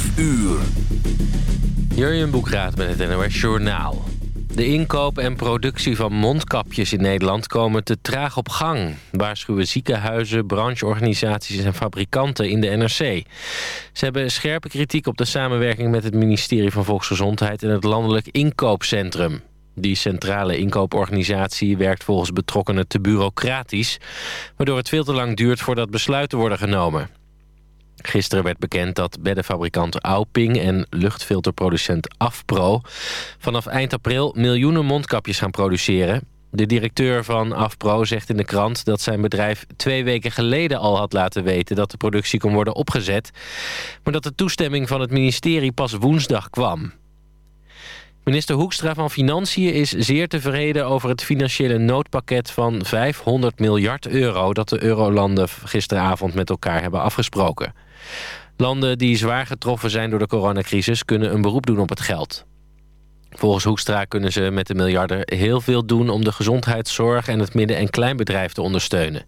5 uur. Jurjen Boekraat met het NOS Journaal. De inkoop en productie van mondkapjes in Nederland komen te traag op gang. Waarschuwen ziekenhuizen, brancheorganisaties en fabrikanten in de NRC. Ze hebben scherpe kritiek op de samenwerking met het ministerie van Volksgezondheid en het Landelijk Inkoopcentrum. Die centrale inkooporganisatie werkt volgens betrokkenen te bureaucratisch... waardoor het veel te lang duurt voordat besluiten worden genomen. Gisteren werd bekend dat beddenfabrikant Auping en luchtfilterproducent Afpro... vanaf eind april miljoenen mondkapjes gaan produceren. De directeur van Afpro zegt in de krant dat zijn bedrijf twee weken geleden al had laten weten... dat de productie kon worden opgezet, maar dat de toestemming van het ministerie pas woensdag kwam. Minister Hoekstra van Financiën is zeer tevreden over het financiële noodpakket van 500 miljard euro dat de eurolanden gisteravond met elkaar hebben afgesproken. Landen die zwaar getroffen zijn door de coronacrisis kunnen een beroep doen op het geld. Volgens Hoekstra kunnen ze met de miljarden heel veel doen om de gezondheidszorg en het midden- en kleinbedrijf te ondersteunen.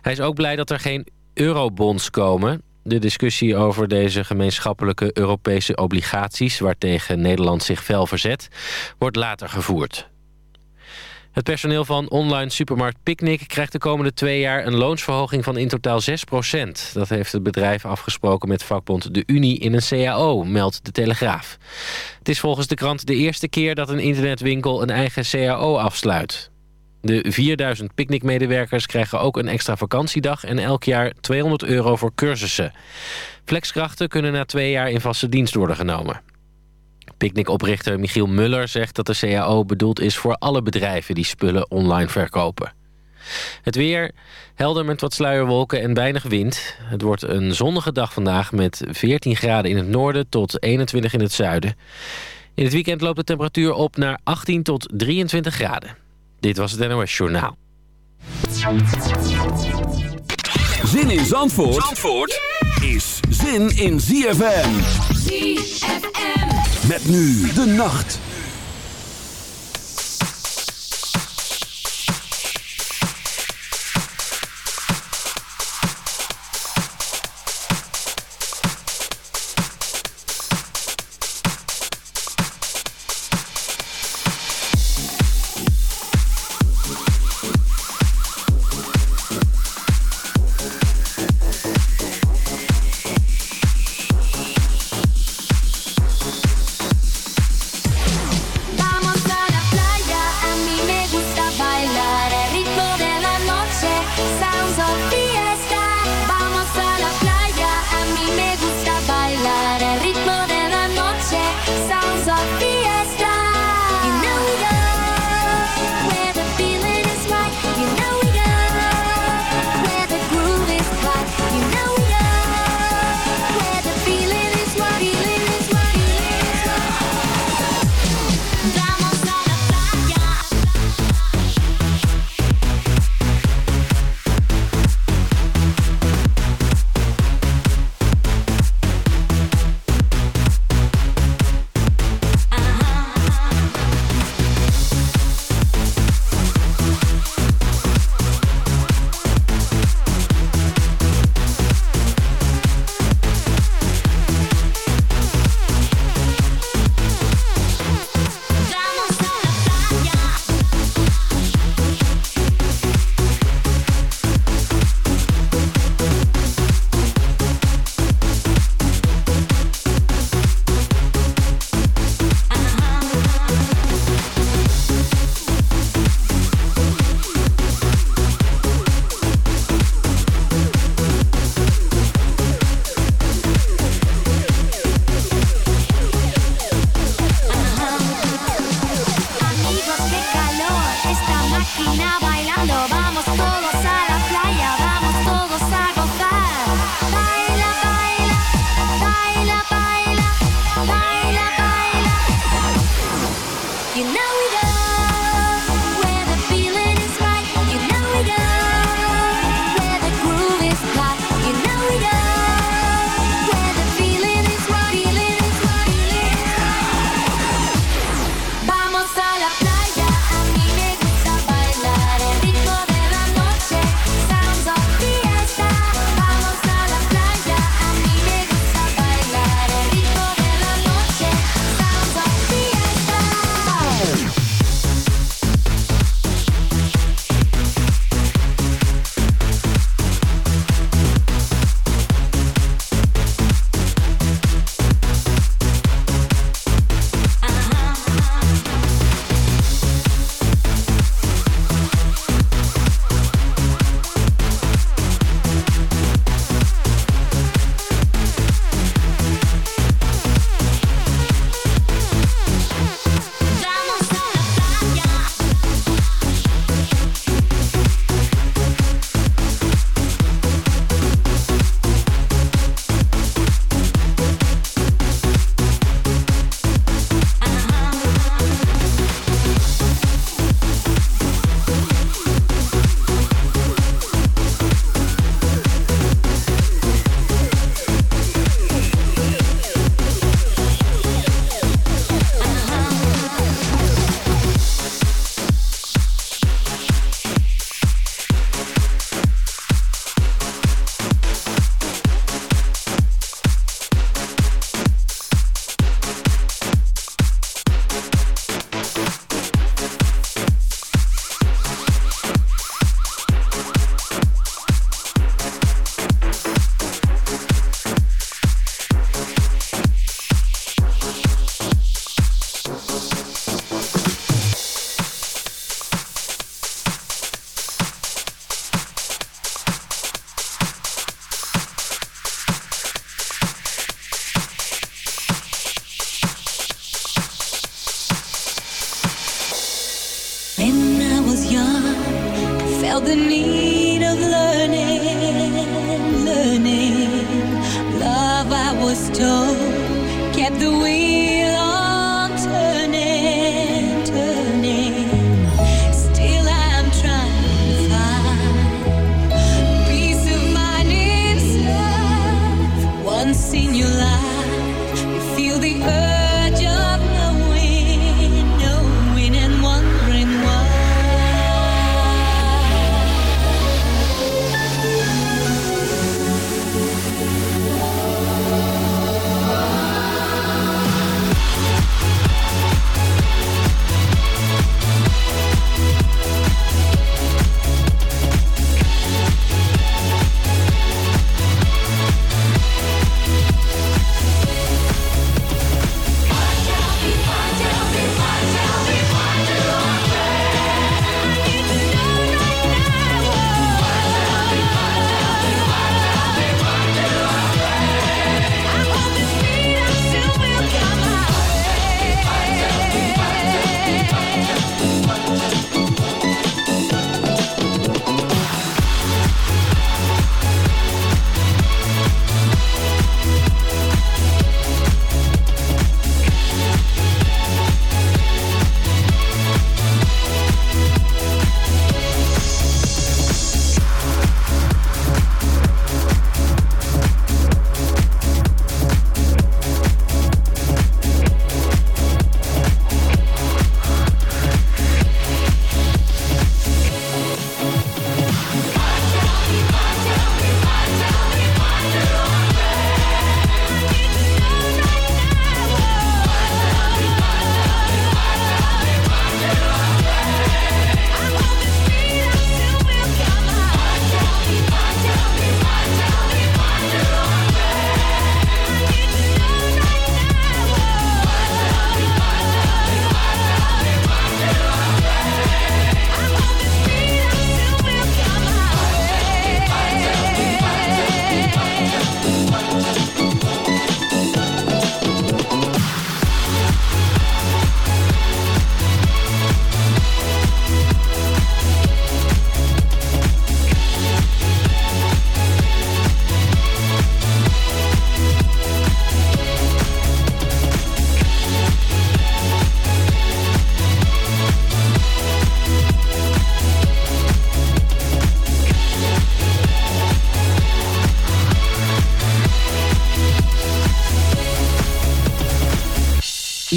Hij is ook blij dat er geen eurobonds komen. De discussie over deze gemeenschappelijke Europese obligaties... waartegen Nederland zich fel verzet, wordt later gevoerd. Het personeel van online supermarkt Picnic krijgt de komende twee jaar een loonsverhoging van in totaal 6% Dat heeft het bedrijf afgesproken met vakbond De Unie in een CAO, meldt de Telegraaf. Het is volgens de krant de eerste keer dat een internetwinkel een eigen CAO afsluit. De 4000 picknickmedewerkers krijgen ook een extra vakantiedag... en elk jaar 200 euro voor cursussen. Flexkrachten kunnen na twee jaar in vaste dienst worden genomen. Picnic-oprichter Michiel Muller zegt dat de CAO bedoeld is... voor alle bedrijven die spullen online verkopen. Het weer, helder met wat sluierwolken en weinig wind. Het wordt een zonnige dag vandaag met 14 graden in het noorden... tot 21 in het zuiden. In het weekend loopt de temperatuur op naar 18 tot 23 graden. Dit was het NOS Journaal. Zin in Zandvoort, Zandvoort is zin in ZFM. ZFM. Met nu de nacht.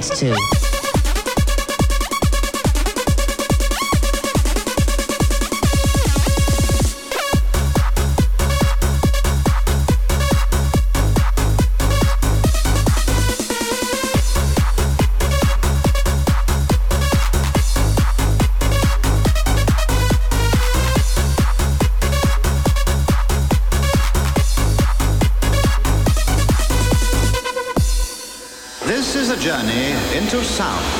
Dance to. into sound.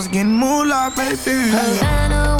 was getting more baby. Havana,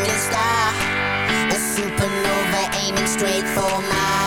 shooting star, a supernova aiming straight for my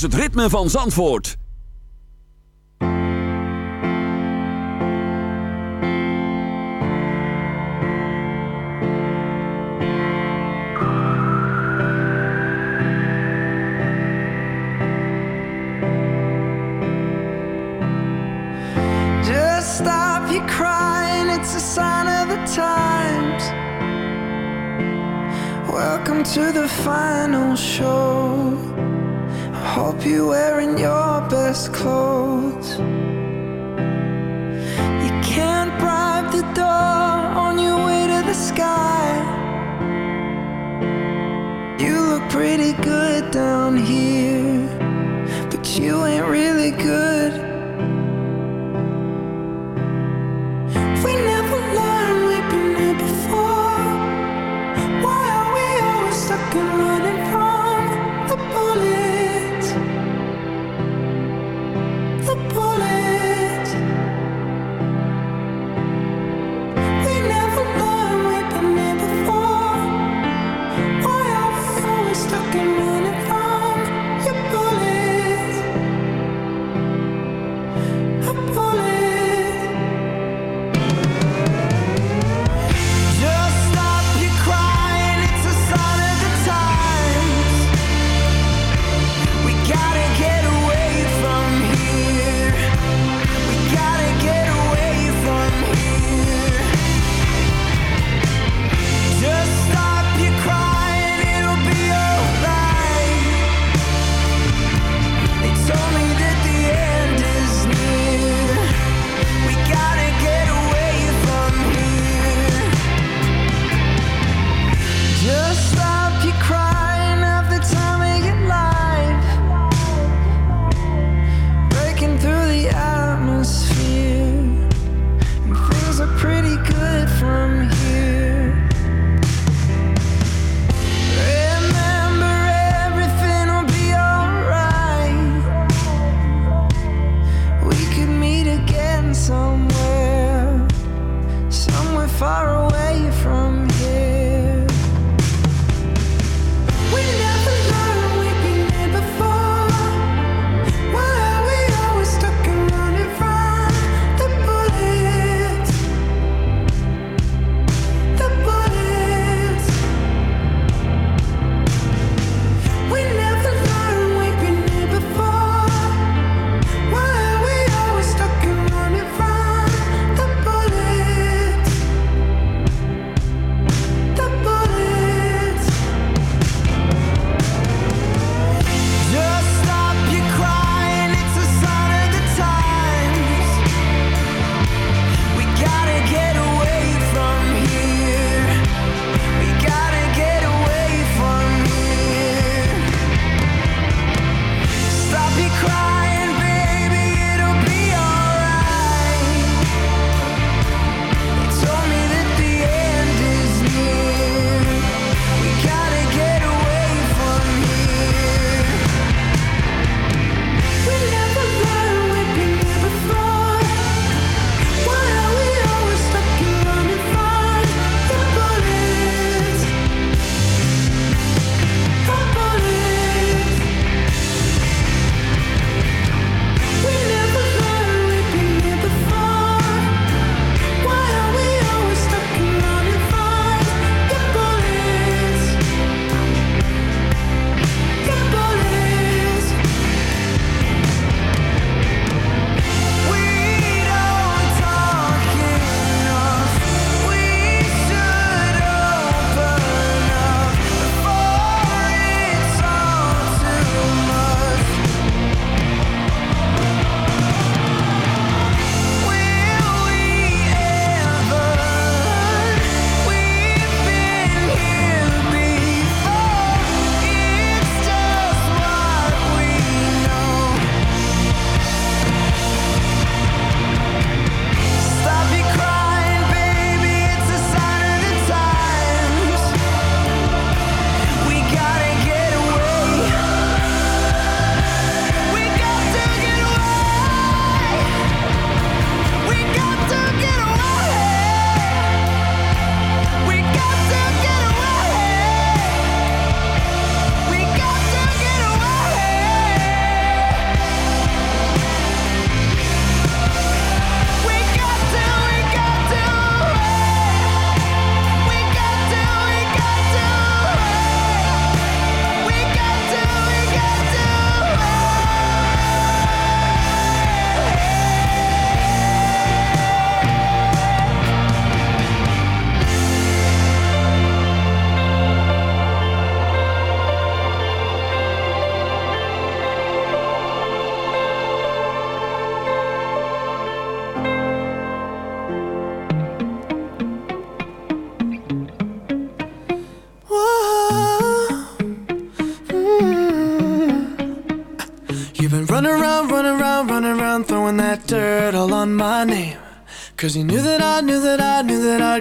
is het ritme van Zandvoort. To the final show.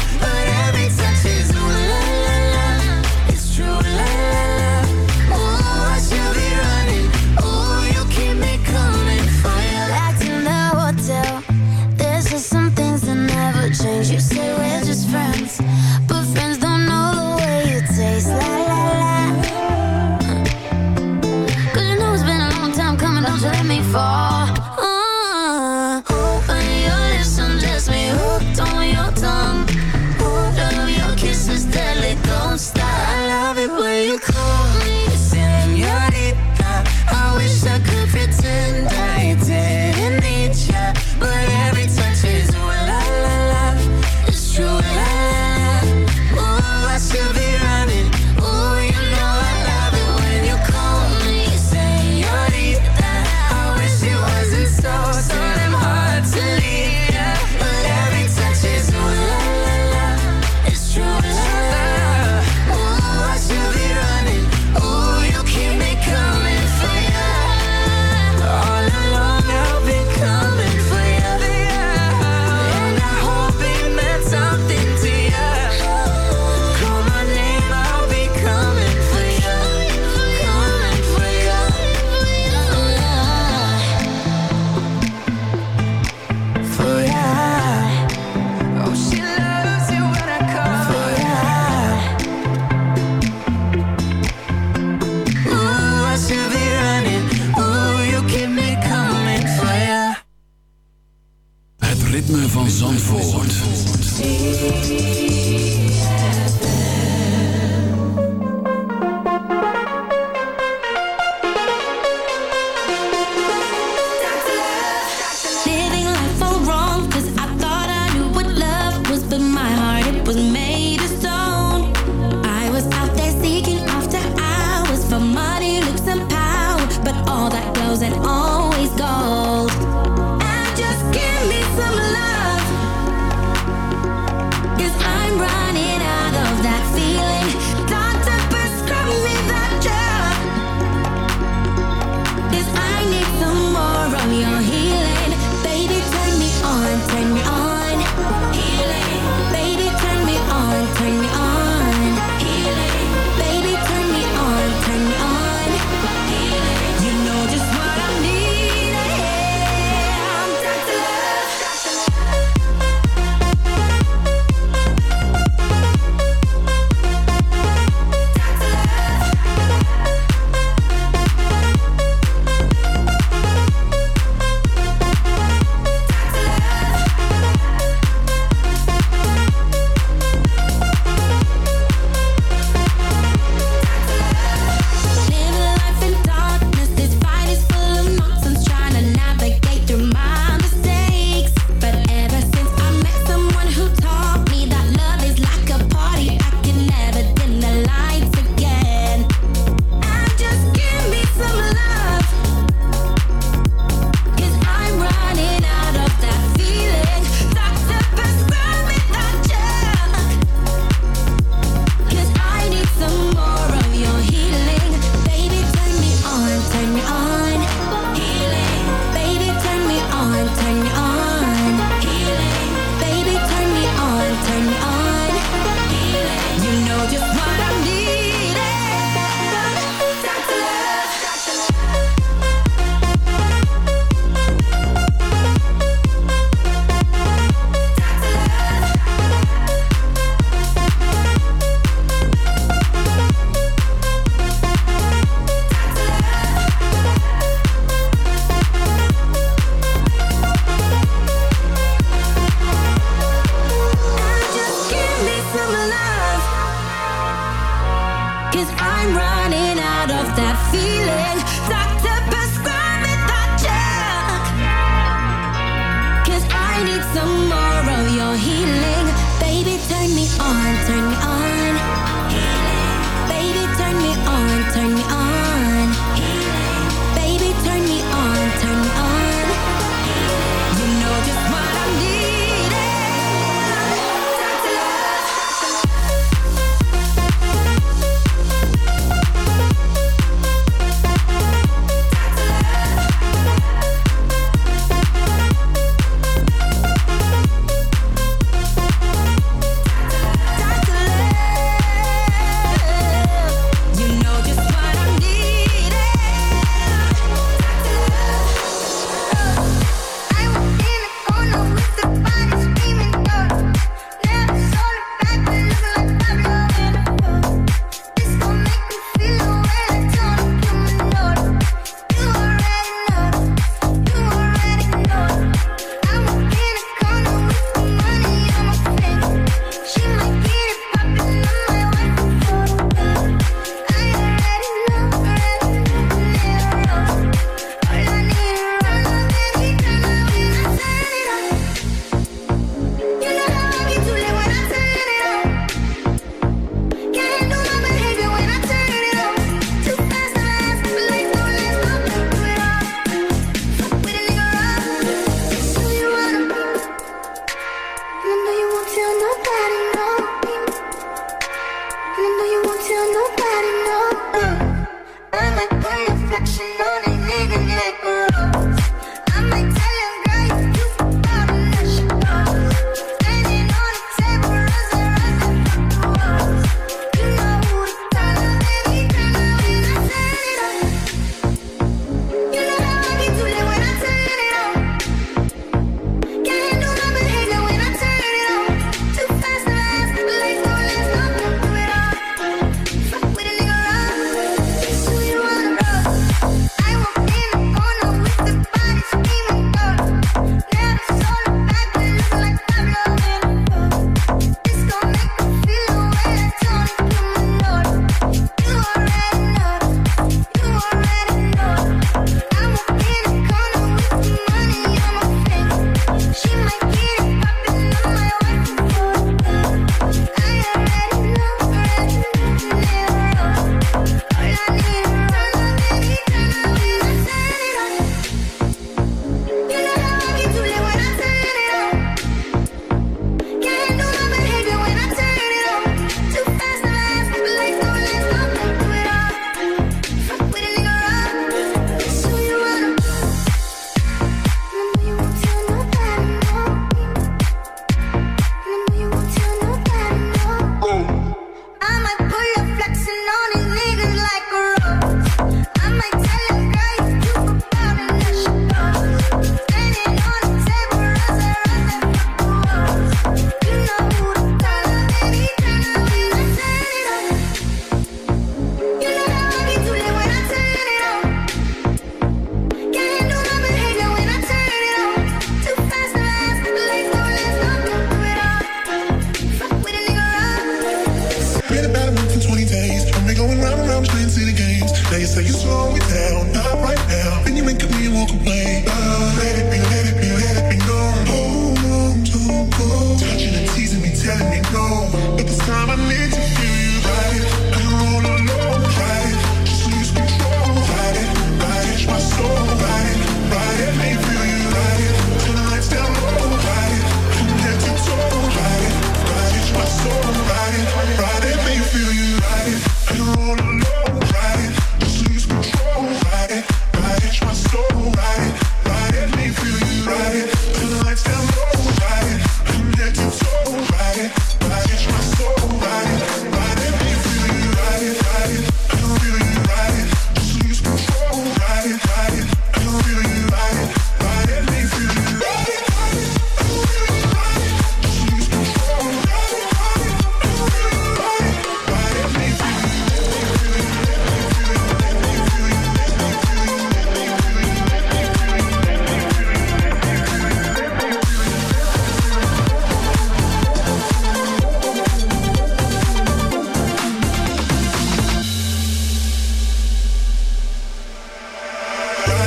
But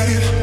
life